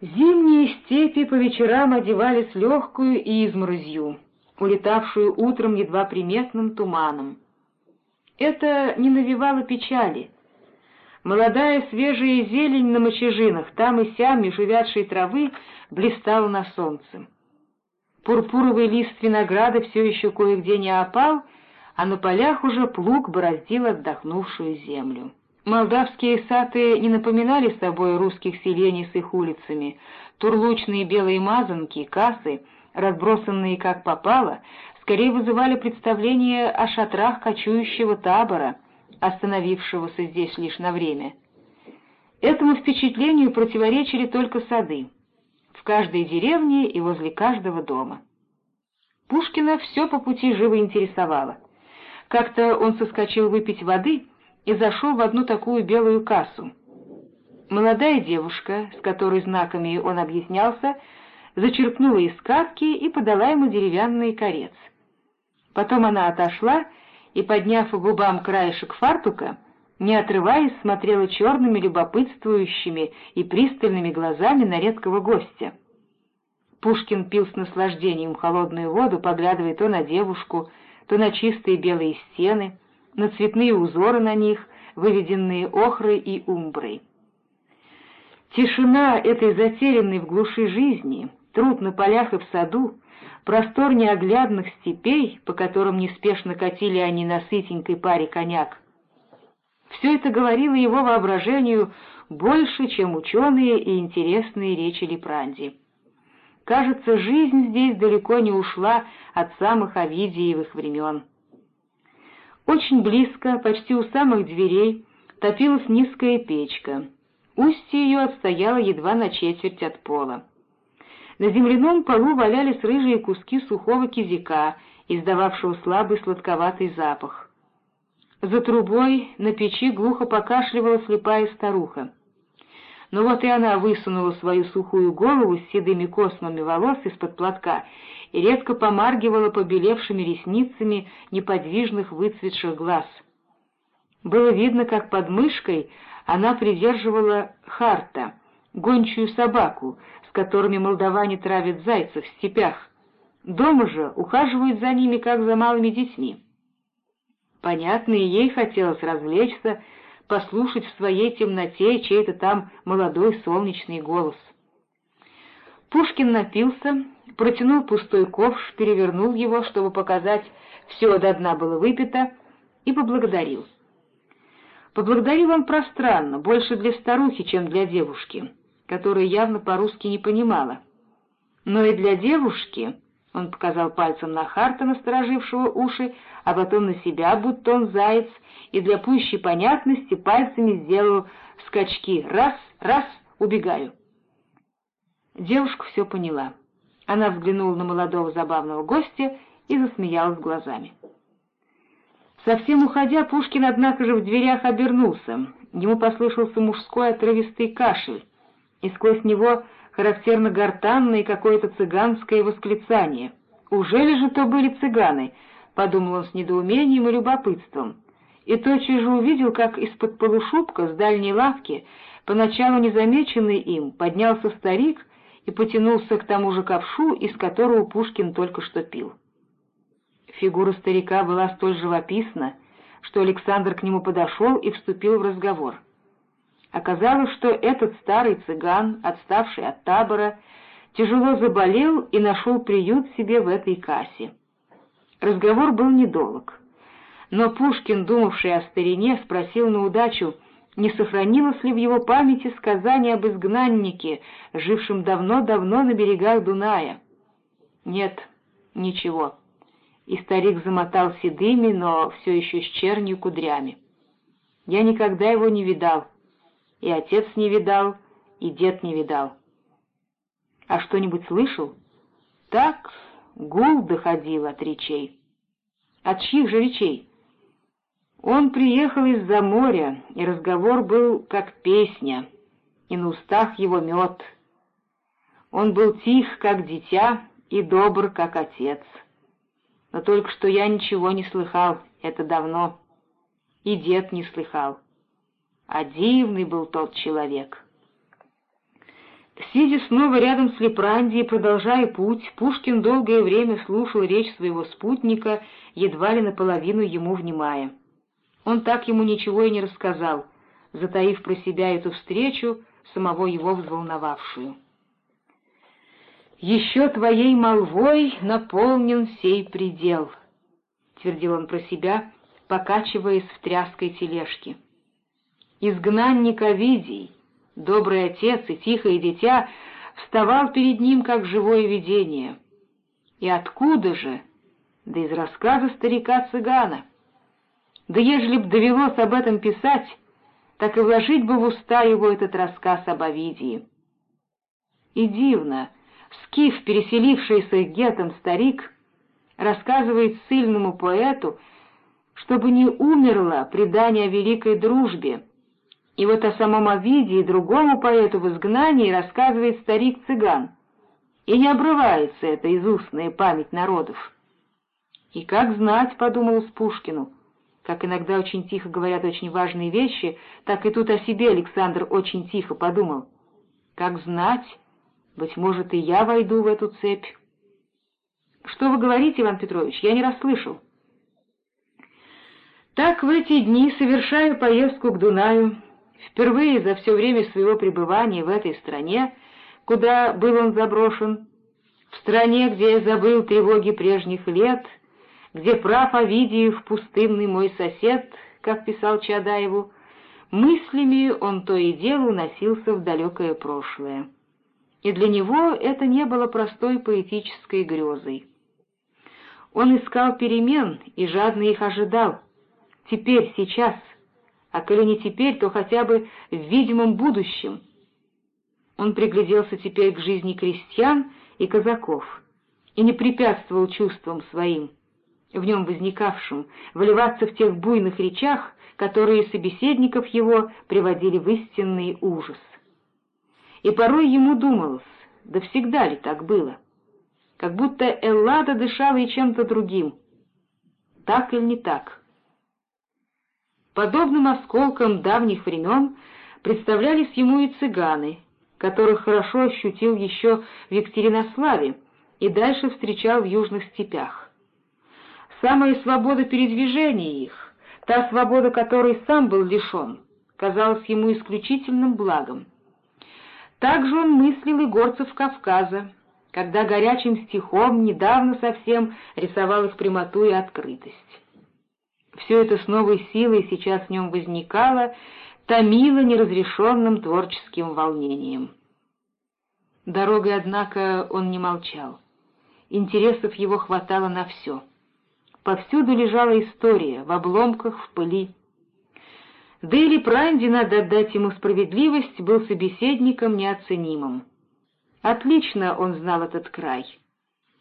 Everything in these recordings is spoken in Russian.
Зимние степи по вечерам одевались легкую изморозью, улетавшую утром едва приметным туманом. Это не навевало печали. Молодая свежая зелень на мочежинах, там и сям меж увядшей травы, блистала на солнце. Пурпуровый лист винограда все еще кое-где не опал, а на полях уже плуг бороздил отдохнувшую землю. Молдавские саты не напоминали собой русских селений с их улицами. Турлучные белые мазанки, кассы, разбросанные как попало, скорее вызывали представление о шатрах кочующего табора, остановившегося здесь лишь на время. Этому впечатлению противоречили только сады, в каждой деревне и возле каждого дома. Пушкина все по пути живо интересовало. Как-то он соскочил выпить воды — и зашел в одну такую белую кассу. Молодая девушка, с которой знаками он объяснялся, зачерпнула из катки и подала ему деревянный корец. Потом она отошла и, подняв губам краешек фартука, не отрываясь, смотрела черными, любопытствующими и пристальными глазами на редкого гостя. Пушкин пил с наслаждением холодную воду, поглядывая то на девушку, то на чистые белые стены — на цветные узоры на них, выведенные охрой и умброй. Тишина этой затерянной в глуши жизни, труд на полях и в саду, простор неоглядных степей, по которым неспешно катили они на сытенькой паре коняк. Все это говорило его воображению больше, чем ученые и интересные речи Лепранди. Кажется, жизнь здесь далеко не ушла от самых Овидиевых времен. Очень близко, почти у самых дверей, топилась низкая печка. Устье ее отстояло едва на четверть от пола. На земляном полу валялись рыжие куски сухого кизика, издававшего слабый сладковатый запах. За трубой на печи глухо покашливала слепая старуха. Но вот и она высунула свою сухую голову с седыми космами волос из-под платка и редко помаргивала побелевшими ресницами неподвижных выцветших глаз. Было видно, как под мышкой она придерживала харта, гончую собаку, с которыми молдаване травят зайцев в степях. Дома же ухаживают за ними, как за малыми детьми. Понятно, и ей хотелось развлечься, послушать в своей темноте чей-то там молодой солнечный голос. Пушкин напился, протянул пустой ковш, перевернул его, чтобы показать, все до дна было выпито, и поблагодарил. Поблагодарил он пространно, больше для старухи, чем для девушки, которая явно по-русски не понимала. Но и для девушки, он показал пальцем на Харта, насторожившего уши, а потом на себя, будто он заяц, и для пущей понятности пальцами сделал скачки «раз, раз, убегаю». Девушка все поняла. Она взглянула на молодого забавного гостя и засмеялась глазами. Совсем уходя, Пушкин, однако же, в дверях обернулся. Ему послышался мужской отрывистый кашель, и сквозь него характерно гортанное какое-то цыганское восклицание. «Ужели же то были цыганы?» — подумал он с недоумением и любопытством. И тотчас же увидел, как из-под полушубка с дальней лавки, поначалу незамеченный им, поднялся старик и потянулся к тому же ковшу, из которого Пушкин только что пил. Фигура старика была столь живописна, что Александр к нему подошел и вступил в разговор. Оказалось, что этот старый цыган, отставший от табора, тяжело заболел и нашел приют себе в этой кассе. Разговор был недолг. Но Пушкин, думавший о старине, спросил на удачу, не сохранилось ли в его памяти сказание об изгнаннике, жившем давно-давно на берегах Дуная. Нет, ничего. И старик замотал седыми, но все еще с чернью кудрями. Я никогда его не видал, и отец не видал, и дед не видал. А что-нибудь слышал? Так, гул доходил от речей. От чьих же речей? Он приехал из-за моря, и разговор был как песня, и на устах его мед. Он был тих, как дитя, и добр, как отец. Но только что я ничего не слыхал, это давно, и дед не слыхал. А дивный был тот человек. Сидя снова рядом с Лепрандией, продолжая путь, Пушкин долгое время слушал речь своего спутника, едва ли наполовину ему внимая. Он так ему ничего и не рассказал, затаив про себя эту встречу, самого его взволновавшую. «Еще твоей молвой наполнен сей предел», — твердил он про себя, покачиваясь в тряской тележке. «Изгнанник Овидий, добрый отец и тихое дитя, вставал перед ним, как живое видение. И откуда же? Да из рассказа старика-цыгана. Да ежели б довелось об этом писать, так и вложить бы в уста его этот рассказ об Овидии. И дивно, скиф, переселившийся гетом старик, рассказывает сильному поэту, чтобы не умерло предание о великой дружбе, и вот о самом Овидии другому поэту в изгнании рассказывает старик-цыган, и не обрывается эта изустная память народов. И как знать, — подумалось Пушкину, — как иногда очень тихо говорят очень важные вещи, так и тут о себе Александр очень тихо подумал. Как знать, быть может, и я войду в эту цепь. Что вы говорите, Иван Петрович, я не расслышал. Так в эти дни, совершая поездку к Дунаю, Впервые за все время своего пребывания в этой стране, куда был он заброшен, в стране, где я забыл тревоги прежних лет, где прав Овидиев пустынный мой сосед, как писал Чадаеву, мыслями он то и дело уносился в далекое прошлое. И для него это не было простой поэтической грезой. Он искал перемен и жадно их ожидал. Теперь, сейчас — а коли не теперь, то хотя бы в видимом будущем. Он пригляделся теперь к жизни крестьян и казаков и не препятствовал чувствам своим, в нем возникавшим, выливаться в тех буйных речах, которые собеседников его приводили в истинный ужас. И порой ему думалось, да всегда ли так было, как будто Эллада дышала и чем-то другим. Так или не так? Подобным осколком давних времен представлялись ему и цыганы, которых хорошо ощутил еще в Екатеринославе и дальше встречал в южных степях. Самая свобода передвижения их, та свобода, которой сам был лишен, казалась ему исключительным благом. Также он мыслил и горцев Кавказа, когда горячим стихом недавно совсем рисовал их прямоту и открытость. Все это с новой силой сейчас в нем возникало, томило неразрешенным творческим волнением. Дорогой, однако, он не молчал. Интересов его хватало на все. Повсюду лежала история, в обломках, в пыли. Да или Пранди, надо отдать ему справедливость, был собеседником неоценимым. Отлично он знал этот край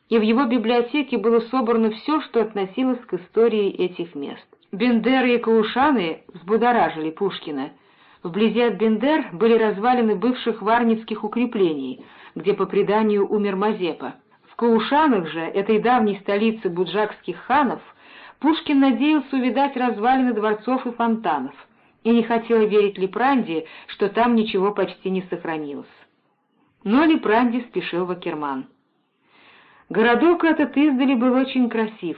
и в его библиотеке было собрано все, что относилось к истории этих мест. Бендеры и Каушаны взбудоражили Пушкина. Вблизи от Бендер были развалины бывших варницких укреплений, где по преданию умер Мазепа. В Каушанах же, этой давней столице буджакских ханов, Пушкин надеялся увидать развалины дворцов и фонтанов, и не хотел верить Лепранди, что там ничего почти не сохранилось. Но Лепранди спешил в Акерман. Городок этот издали был очень красив.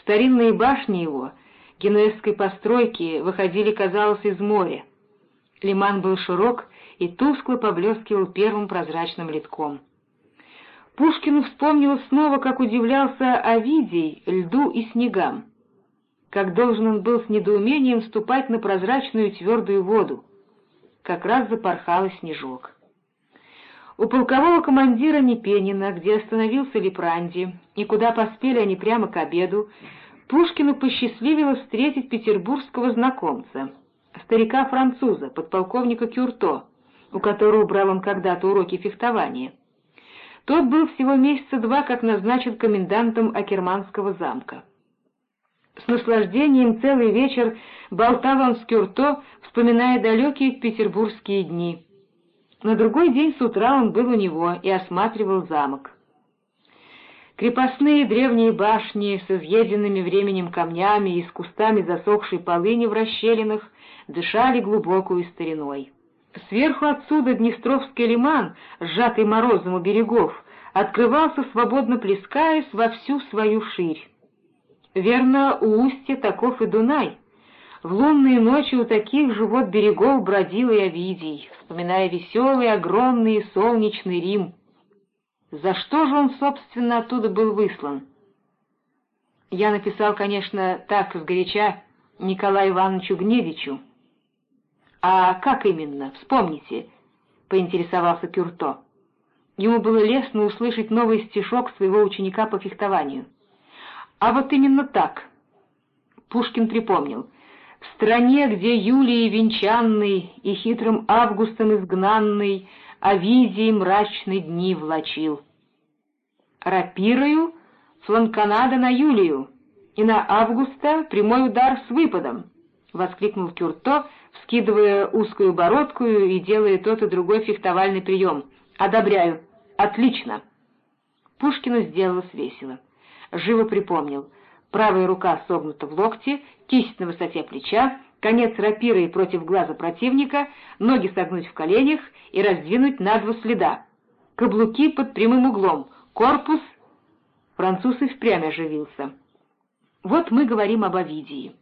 Старинные башни его, генуэзской постройки, выходили, казалось, из моря. Лиман был широк и тускло поблескивал первым прозрачным литком. Пушкину вспомнилось снова, как удивлялся Овидий льду и снегам, как должен он был с недоумением ступать на прозрачную твердую воду. Как раз запорхал снежок. У полкового командира Непенина, где остановился Лепранди, и куда поспели они прямо к обеду, Пушкину посчастливилось встретить петербургского знакомца, старика-француза, подполковника Кюрто, у которого брал он когда-то уроки фехтования. Тот был всего месяца два как назначен комендантом Акерманского замка. С наслаждением целый вечер болтал он с Кюрто, вспоминая далекие петербургские дни — на другой день с утра он был у него и осматривал замок. Крепостные древние башни с изъеденными временем камнями и с кустами засохшей полыни в расщелинах дышали глубокую стариной. Сверху отсюда Днестровский лиман, сжатый морозом у берегов, открывался, свободно плескаясь во всю свою ширь. Верно, у устья таков и Дунай. В лунные ночи у таких же вот берегов бродил и Овидий, вспоминая веселый, огромный солнечный Рим. За что же он, собственно, оттуда был выслан? Я написал, конечно, так, сгоряча, Николаю Ивановичу Гнедичу. «А как именно? Вспомните», — поинтересовался Кюрто. Ему было лестно услышать новый стишок своего ученика по фехтованию. «А вот именно так», — Пушкин припомнил, «в стране, где Юлии венчанный и хитрым августом изгнанный Овидий мрачные дни влачил. Рапирою фланканада на Юлию, и на Августа прямой удар с выпадом», — воскликнул Кюрто, вскидывая узкую бородку и делая тот и другой фехтовальный прием. «Одобряю. Отлично!» Пушкину сделалось весело. Живо припомнил. Правая рука согнута в локте, кисть на высоте плеча, конец рапиры против глаза противника, ноги согнуть в коленях и раздвинуть на два следа. Каблуки под прямым углом, корпус... Француз и впрямь оживился. Вот мы говорим об Овидии.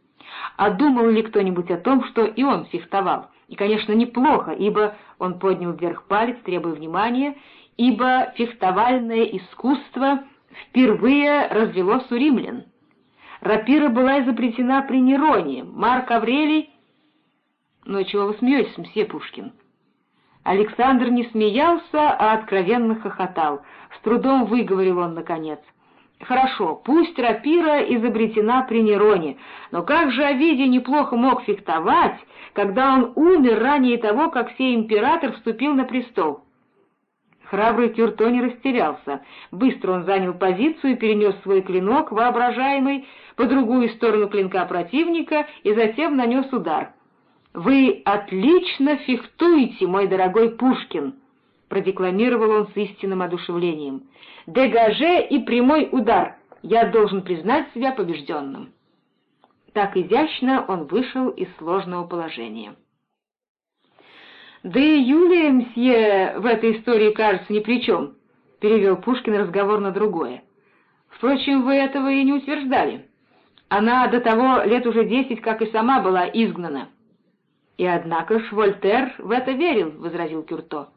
А думал ли кто-нибудь о том, что и он фехтовал? И, конечно, неплохо, ибо он поднял вверх палец, требуя внимания, ибо фехтовальное искусство впервые развелось у римлян. Рапира была изобретена при Нероне, Марк Аврелий... Но чего вы смеетесь, мсье Пушкин? Александр не смеялся, а откровенно хохотал. С трудом выговорил он, наконец — Хорошо, пусть рапира изобретена при Нероне, но как же Овидий неплохо мог фехтовать, когда он умер ранее того, как сей император вступил на престол? Храбрый Кюрто не растерялся. Быстро он занял позицию и перенес свой клинок, воображаемый, по другую сторону клинка противника и затем нанес удар. «Вы отлично фехтуете, мой дорогой Пушкин!» продекламировал он с истинным одушевлением. «Дегаже и прямой удар! Я должен признать себя побежденным!» Так изящно он вышел из сложного положения. «Да и Юлия, мсье, в этой истории, кажется, ни при чем», — перевел Пушкин разговор на другое. «Впрочем, вы этого и не утверждали. Она до того лет уже десять, как и сама была изгнана». «И однако ж Вольтер в это верил», — возразил Кюрто.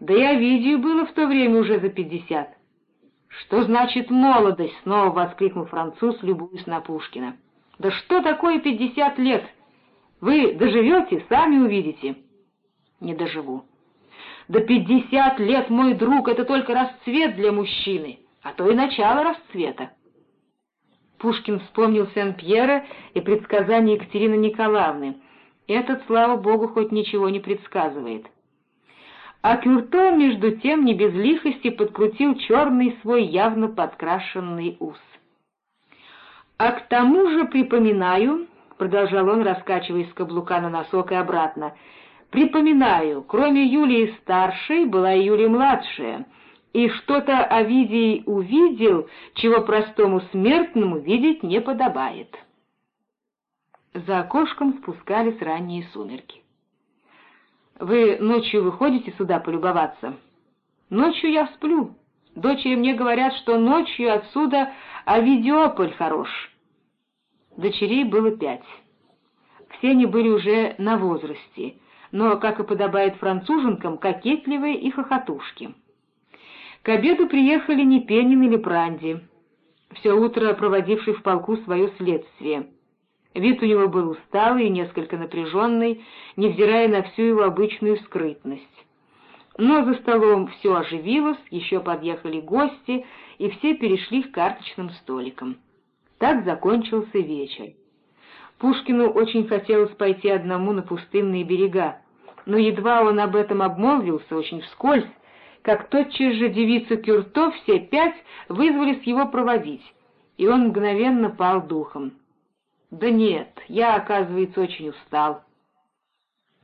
Да и Овидию было в то время уже за пятьдесят. «Что значит молодость?» — снова воскликнул француз, любуясь на Пушкина. «Да что такое пятьдесят лет? Вы доживете, сами увидите». «Не доживу». «Да пятьдесят лет, мой друг, это только расцвет для мужчины, а то и начало расцвета». Пушкин вспомнил Сен-Пьера и предсказания Екатерины Николаевны. Этот, слава богу, хоть ничего не предсказывает а Кюрто, между тем, не без лихости подкрутил черный свой явно подкрашенный ус. «А к тому же припоминаю», — продолжал он, раскачиваясь с каблука на носок и обратно, «припоминаю, кроме Юлии старшей была и Юлия младшая, и что-то Овидий увидел, чего простому смертному видеть не подобает». За окошком спускались ранние сумерки. Вы ночью выходите сюда полюбоваться? Ночью я сплю. Дочери мне говорят, что ночью отсюда Авидиополь хорош. Дочерей было пять. Все они были уже на возрасте, но, как и подобает француженкам, кокетливые и хохотушки. К обеду приехали не Пенин или Пранди, все утро проводивший в полку свое следствие. Вид у него был усталый и несколько напряженный, невзирая на всю его обычную скрытность. Но за столом все оживилось, еще подъехали гости, и все перешли к карточным столикам. Так закончился вечер. Пушкину очень хотелось пойти одному на пустынные берега, но едва он об этом обмолвился очень вскользь, как тотчас же девица Кюрто все пять вызвались его проводить, и он мгновенно пал духом. «Да нет, я, оказывается, очень устал».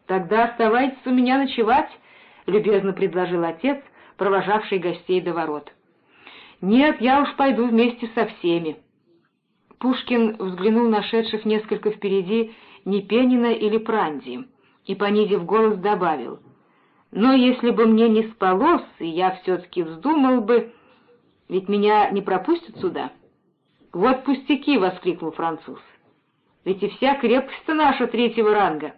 «Тогда оставайтесь у меня ночевать», — любезно предложил отец, провожавший гостей до ворот. «Нет, я уж пойду вместе со всеми». Пушкин взглянул на шедших несколько впереди Непенина или Пранди. и, понизив голос, добавил, «Но если бы мне не спалось, и я все-таки вздумал бы, ведь меня не пропустят сюда». «Вот пустяки!» — воскликнул француз. «Ведь и вся крепость-то наша третьего ранга!»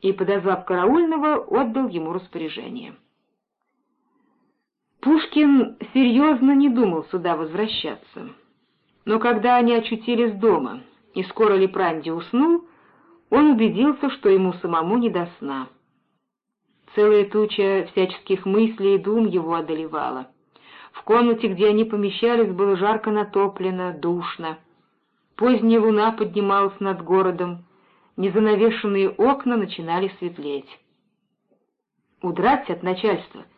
И, подозвав караульного, отдал ему распоряжение. Пушкин серьезно не думал сюда возвращаться. Но когда они очутились дома, и скоро Лепранди уснул, он убедился, что ему самому не до сна. Целая туча всяческих мыслей и дум его одолевала. В комнате, где они помещались, было жарко натоплено, душно. Поздняя луна поднималась над городом, незанавешенные окна начинали светлеть. «Удрать от начальства», —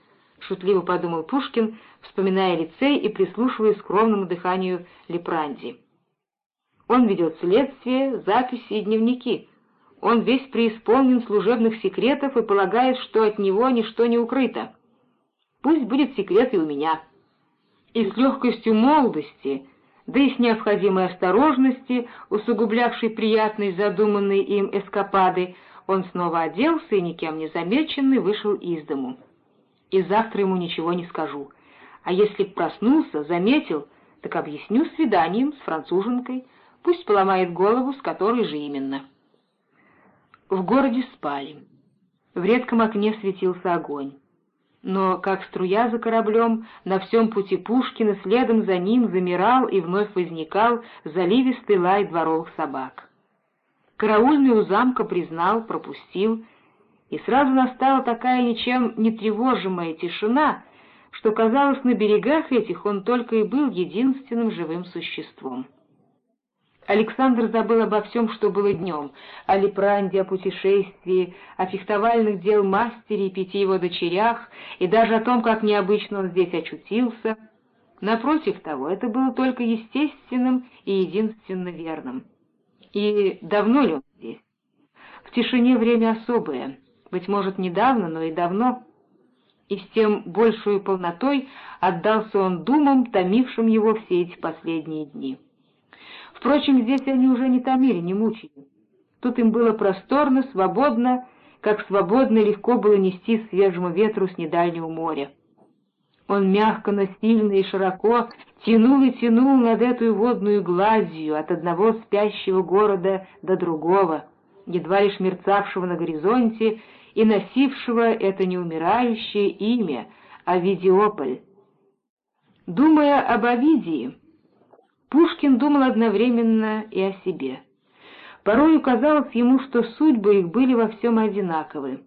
шутливо подумал Пушкин, вспоминая лицей и прислушиваясь к скромному дыханию Лепранди. «Он ведет следствие, записи и дневники. Он весь преисполнен служебных секретов и полагает, что от него ничто не укрыто. Пусть будет секрет и у меня» и с легкостью молодости, да и с необходимой осторожности, усугублявшей приятные задуманные им эскапады, он снова оделся и, никем не замеченный, вышел из дому. И завтра ему ничего не скажу. А если б проснулся, заметил, так объясню свиданием с француженкой, пусть поломает голову, с которой же именно. В городе спали. В редком окне светился огонь но, как струя за кораблем, на всем пути Пушкина следом за ним замирал и вновь возникал заливистый лай дворовых собак. Караульный у замка признал, пропустил, и сразу настала такая ничем не тревожимая тишина, что, казалось, на берегах этих он только и был единственным живым существом. Александр забыл обо всем, что было днем, о Лепранде, о путешествии, о фехтовальных дел мастере и пяти его дочерях, и даже о том, как необычно он здесь очутился. Напротив того, это было только естественным и единственно верным. И давно ли он здесь? В тишине время особое, быть может, недавно, но и давно. И с тем большую полнотой отдался он думам, томившим его все эти последние дни. Впрочем, здесь они уже не томили, не мучили. Тут им было просторно, свободно, как свободно и легко было нести свежему ветру с недальнего моря. Он мягко, но сильно и широко тянул и тянул над этой водную гладью от одного спящего города до другого, едва лишь мерцавшего на горизонте и носившего это неумирающее имя — Авидиополь. Думая об Овидии, Пушкин думал одновременно и о себе. Порою казалось ему, что судьбы их были во всем одинаковы.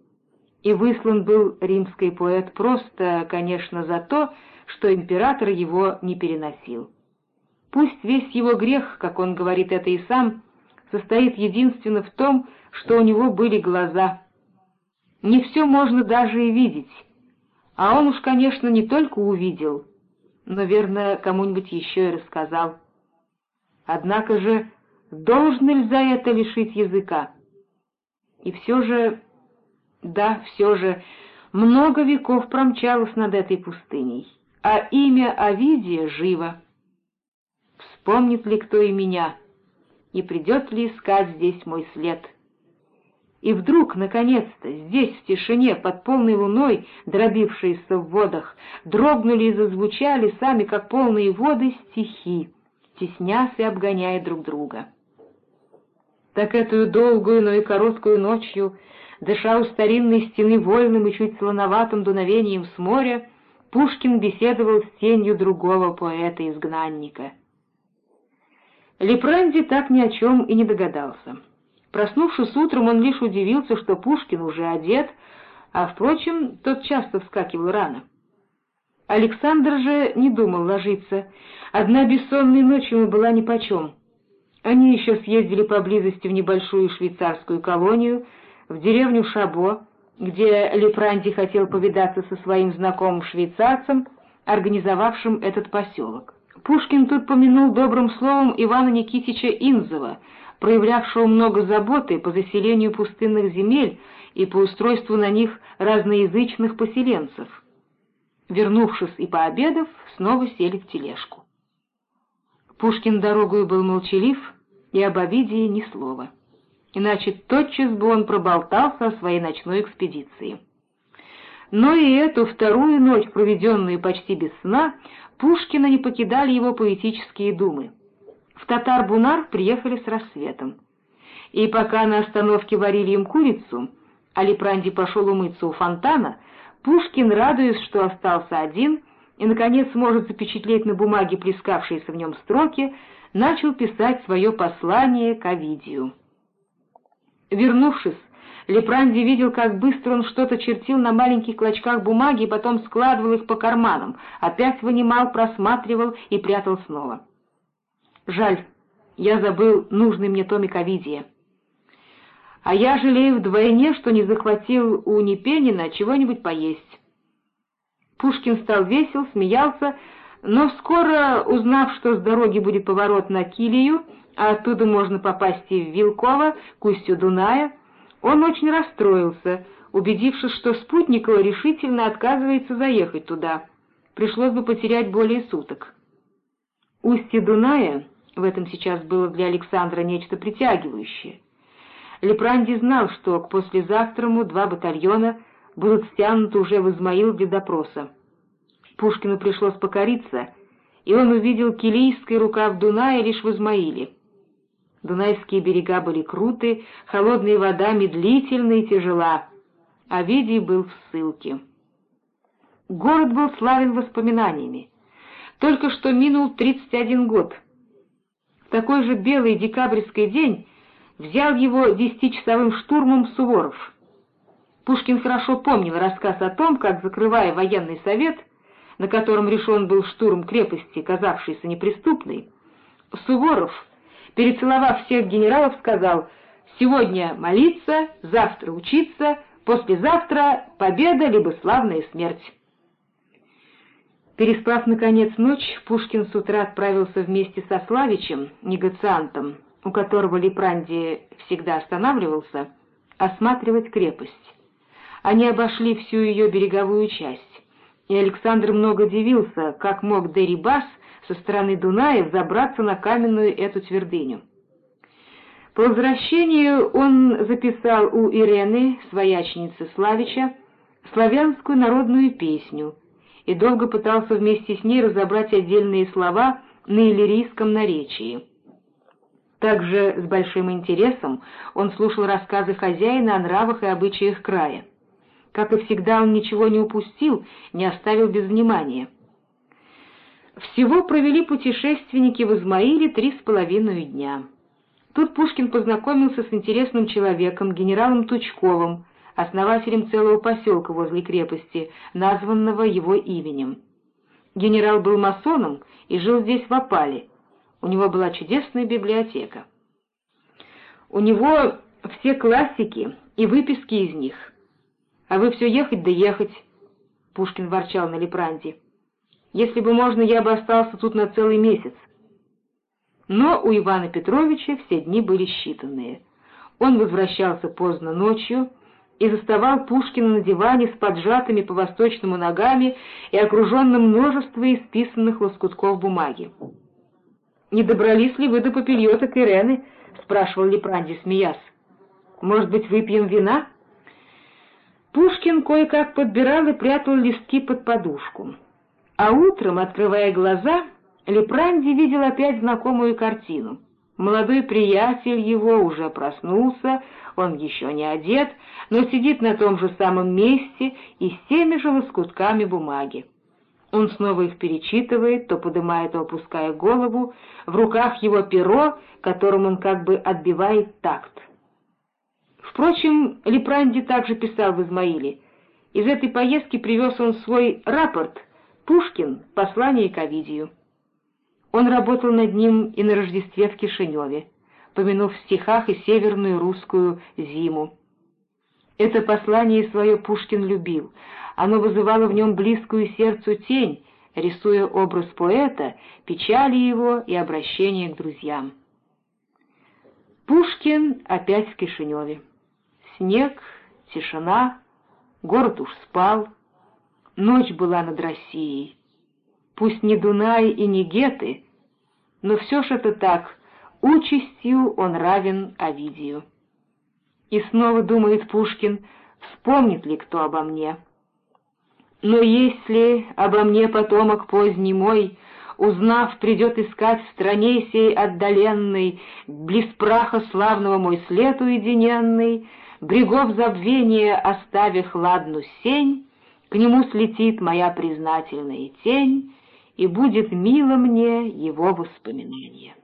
И выслан был римский поэт просто, конечно, за то, что император его не переносил. Пусть весь его грех, как он говорит это и сам, состоит единственно в том, что у него были глаза. Не все можно даже и видеть, а он уж, конечно, не только увидел, но, верно, кому-нибудь еще и рассказал. Однако же должно ли за это лишить языка? И все же, да, все же, много веков промчалось над этой пустыней, а имя Овидия живо. Вспомнит ли кто и меня, и придет ли искать здесь мой след? И вдруг, наконец-то, здесь, в тишине, под полной луной, дробившиеся в водах, дрогнули и зазвучали сами, как полные воды, стихи теснясь и обгоняя друг друга. Так эту долгую, но и короткую ночью, дыша у старинной стены вольным и чуть слоноватым дуновением с моря, Пушкин беседовал с тенью другого поэта-изгнанника. Лепранди так ни о чем и не догадался. Проснувшись утром, он лишь удивился, что Пушкин уже одет, а, впрочем, тот часто вскакивал рано. Александр же не думал ложиться. Одна бессонная ночь ему была нипочем. Они еще съездили поблизости в небольшую швейцарскую колонию, в деревню Шабо, где Лепранди хотел повидаться со своим знакомым швейцарцем, организовавшим этот поселок. Пушкин тут помянул добрым словом Ивана Никитича Инзова, проявлявшего много заботы по заселению пустынных земель и по устройству на них разноязычных поселенцев. Вернувшись и пообедав, снова сели в тележку. Пушкин дорогою был молчалив, и об Овидии ни слова. иначе тотчас бы он проболтался о своей ночной экспедиции. Но и эту вторую ночь, проведенную почти без сна, Пушкина не покидали его поэтические думы. В Татар-Бунар приехали с рассветом. И пока на остановке варили им курицу, а Лепранди пошел умыться у фонтана, Пушкин, радуясь, что остался один, и, наконец, сможет запечатлеть на бумаге плескавшиеся в нем строки, начал писать свое послание к Овидию. Вернувшись, Лепранди видел, как быстро он что-то чертил на маленьких клочках бумаги и потом складывал их по карманам, опять вынимал, просматривал и прятал снова. «Жаль, я забыл нужный мне томик Овидия. А я жалею вдвойне, что не захватил у Непенина чего-нибудь поесть». Пушкин стал весел, смеялся, но скоро, узнав, что с дороги будет поворот на Килию, а оттуда можно попасть и в Вилково, к устью Дуная, он очень расстроился, убедившись, что Спутникова решительно отказывается заехать туда. Пришлось бы потерять более суток. Устье Дуная в этом сейчас было для Александра нечто притягивающее. Лепранди знал, что к послезавтраму два батальона будут стянуты уже в Измаил для допроса. Пушкину пришлось покориться, и он увидел килийский рукав Дуная лишь в Измаиле. Дунайские берега были круты, холодная вода медлительна и тяжела. Овидий был в ссылке. Город был славен воспоминаниями. Только что минул 31 год. Такой же белый декабрьский день взял его десятичасовым штурмом Суворов. Пушкин хорошо помнил рассказ о том, как, закрывая военный совет, на котором решен был штурм крепости, казавшейся неприступной, Суворов — перецеловав всех генералов, сказал «Сегодня молиться, завтра учиться, послезавтра победа либо славная смерть». Переспав, наконец, ночь, Пушкин с утра отправился вместе со Славичем, негациантом, у которого Лепранди всегда останавливался, осматривать крепость. Они обошли всю ее береговую часть, и Александр много дивился, как мог Дерибас со стороны Дуная забраться на каменную эту твердыню. По возвращении он записал у Ирены, свояченицы Славича, славянскую народную песню и долго пытался вместе с ней разобрать отдельные слова на иллирийском наречии. Также с большим интересом он слушал рассказы хозяина о нравах и обычаях края. Как и всегда, он ничего не упустил, не оставил без внимания. Всего провели путешественники в Измаиле три с половиной дня. Тут Пушкин познакомился с интересным человеком, генералом Тучковым, основателем целого поселка возле крепости, названного его именем. Генерал был масоном и жил здесь в опале. У него была чудесная библиотека. У него все классики и выписки из них. А вы все ехать да ехать, — Пушкин ворчал на Лепранде. Если бы можно, я бы остался тут на целый месяц. Но у Ивана Петровича все дни были считанные. Он возвращался поздно ночью и заставал Пушкина на диване с поджатыми по-восточному ногами и окруженным множеством исписанных лоскутков бумаги. «Не добрались ли вы до попельоток Ирены?» — спрашивал Лепранди, смеясь. «Может быть, выпьем вина?» Пушкин кое-как подбирал и прятал листки под подушку. А утром, открывая глаза, Лепранди видел опять знакомую картину. Молодой приятель его уже проснулся, он еще не одет, но сидит на том же самом месте и с теми же лоскутками бумаги. Он снова их перечитывает, то поднимая, то опуская голову, в руках его перо, которым он как бы отбивает такт. Впрочем, Лепранди также писал в Измаиле. Из этой поездки привез он свой рапорт — Пушкин — послание к Овидию. Он работал над ним и на Рождестве в Кишиневе, помянув в стихах и северную русскую зиму. Это послание свое Пушкин любил, оно вызывало в нем близкую сердцу тень, рисуя образ поэта, печали его и обращение к друзьям. Пушкин опять в Кишиневе. Снег, тишина, город уж спал, Ночь была над Россией. Пусть не Дунай и не Геты, но все ж это так, участью он равен Овидию. И снова думает Пушкин, вспомнит ли кто обо мне. Но если обо мне потомок поздний мой, Узнав, придет искать в стране сей отдаленной, Близ праха славного мой след уединенный, Брегов забвения оставив ладну сень, К нему слетит моя признательная тень, И будет мило мне его воспоминание.